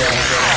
Yeah.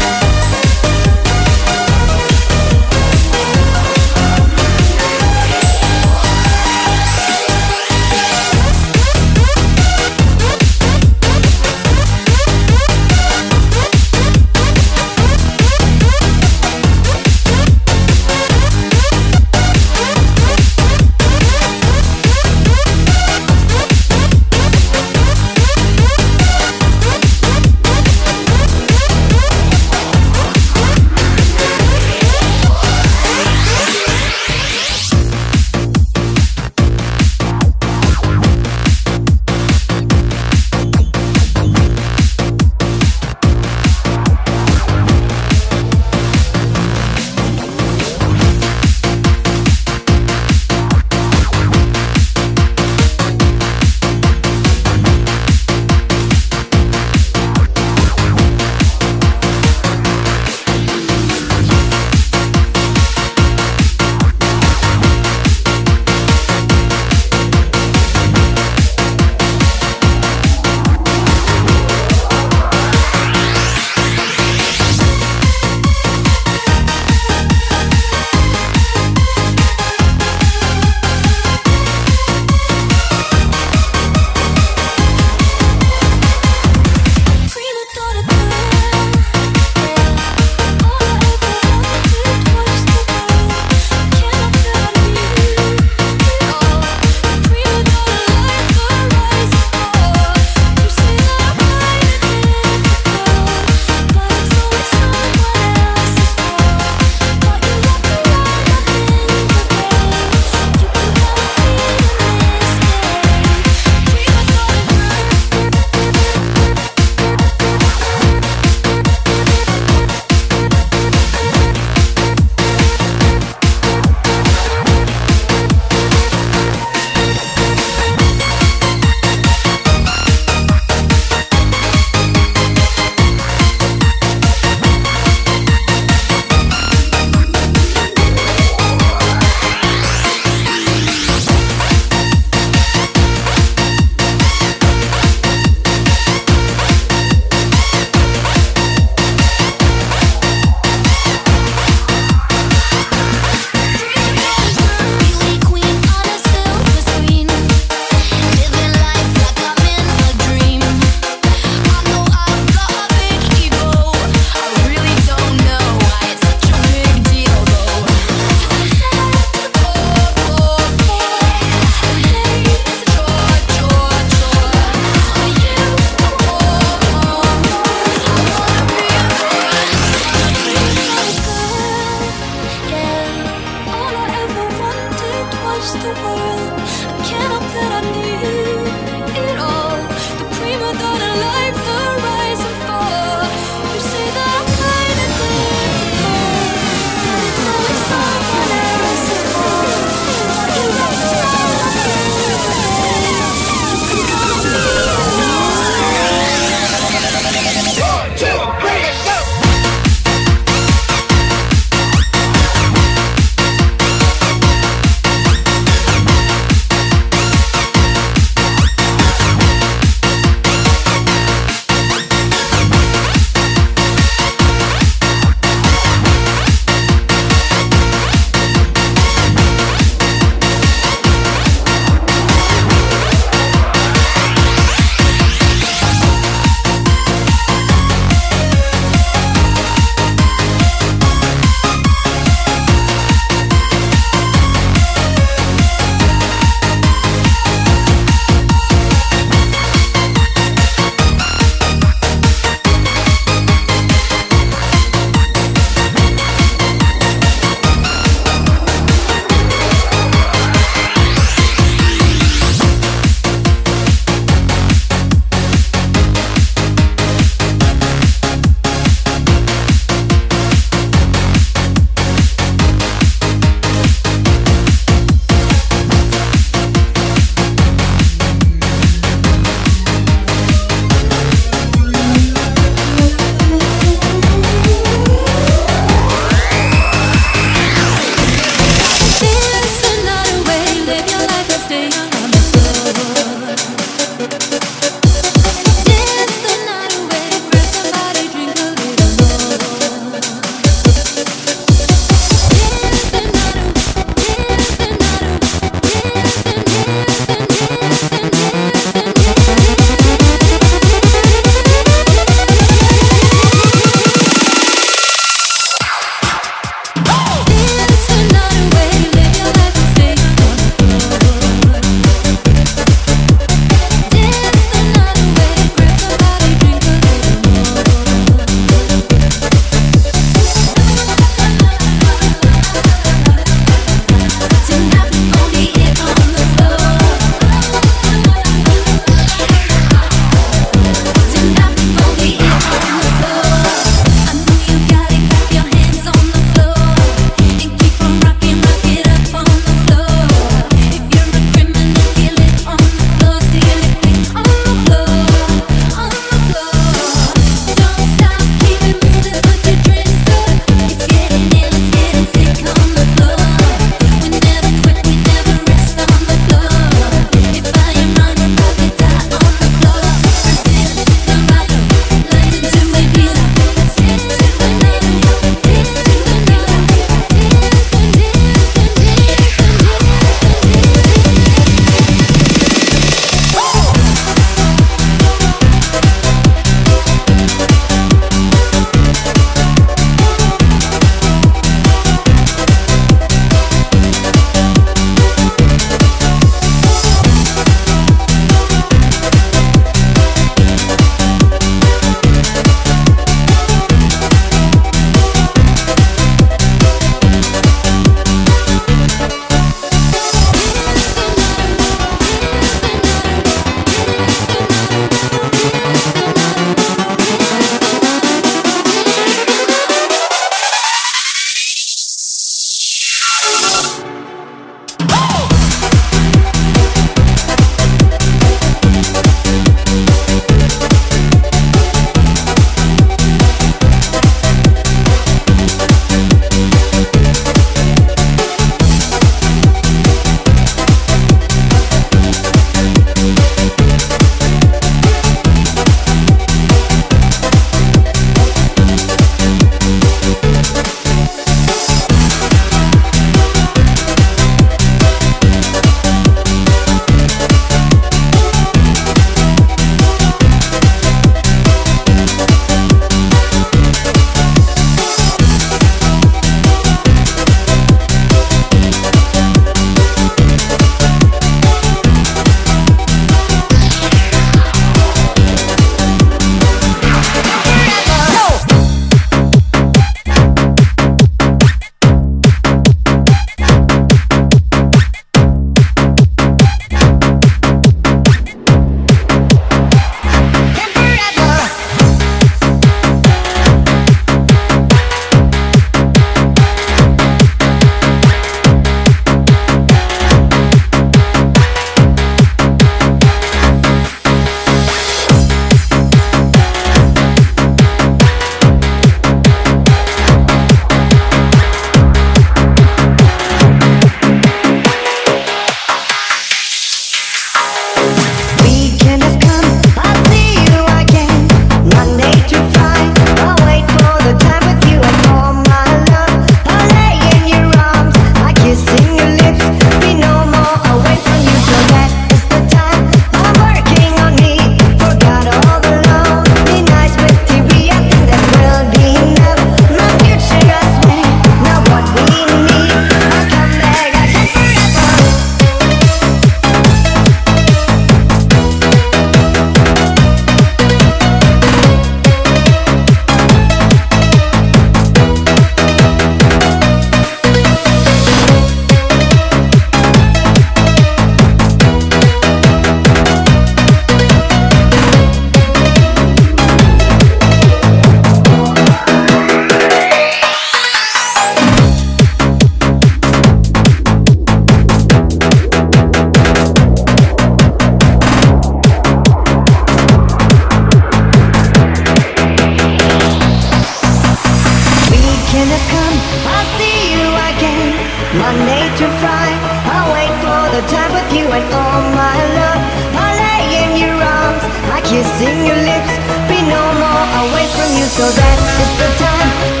Can has come, I'll see you again. Monday to Friday, I'll wait for the time with you and all my love. I'll lay in your arms, I kiss in your lips, be no more away from you. So that is the time.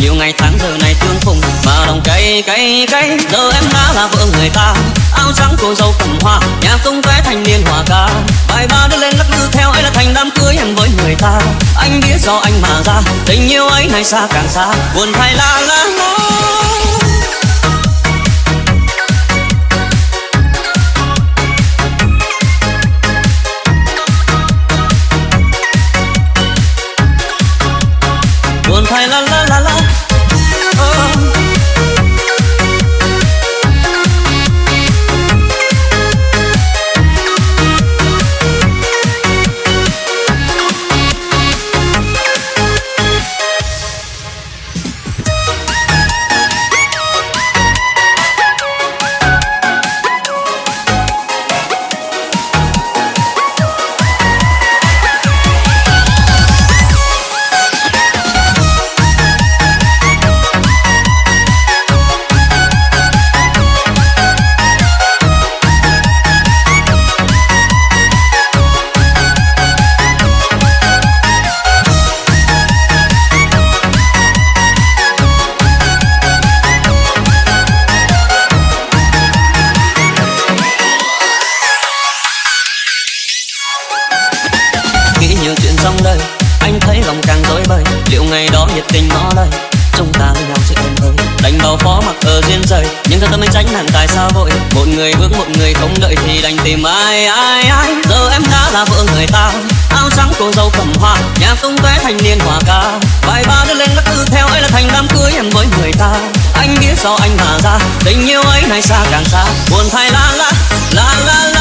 Nhiều ngày tháng giờ này tương phùng, mà lòng cay cay cay. Giờ em đã là vợ người ta, áo trắng cô dâu cầm hoa, nhà tung vé thành niên hòa ca. Bài ba đưa lên lắc lư theo ấy là thành đám cưới em với người ta. Anh biết do anh mà ra, tình yêu ấy này xa càng xa. Buồn thay la la la. Ai ai ai, giờ em đã là vợ người ta. Áo trắng, cô dâu cầm hoa, nhà tung tóe thành niên hòa ca. Bài ba đứa lên lắc tư theo ấy là thành đám cưới em với người ta. Anh biết do anh mà ra, tình yêu ấy này xa càng xa. Buồn thay la la la la.